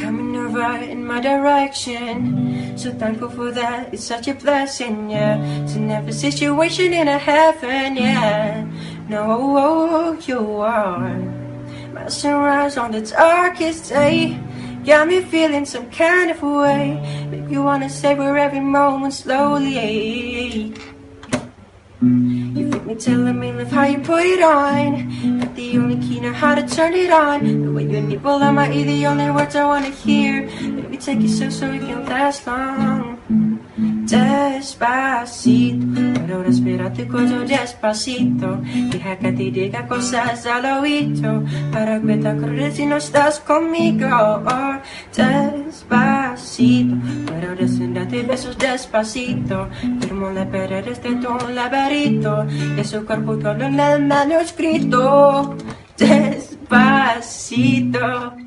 Coming over in my direction. So thankful for that, it's such a blessing, yeah. To never situation in a heaven, yeah. No, you are my sunrise on the darkest day. Got me feeling some kind of way. Make you wanna savor every moment slowly. Me, telling me love how you put it on. Got the only key know how to turn it on. The way you my the only words I wanna hear. Me take you so so it can last long. Despacito, ahora espera tu cuello despacito. Deja que te diga cosas al oído. Para que te acuerdes si no estás conmigo. Oh, despacito, pero date besos despacito. Firmo la paredes de tu laberinto. De su cuerpo todo en el manuscrito. Despacito.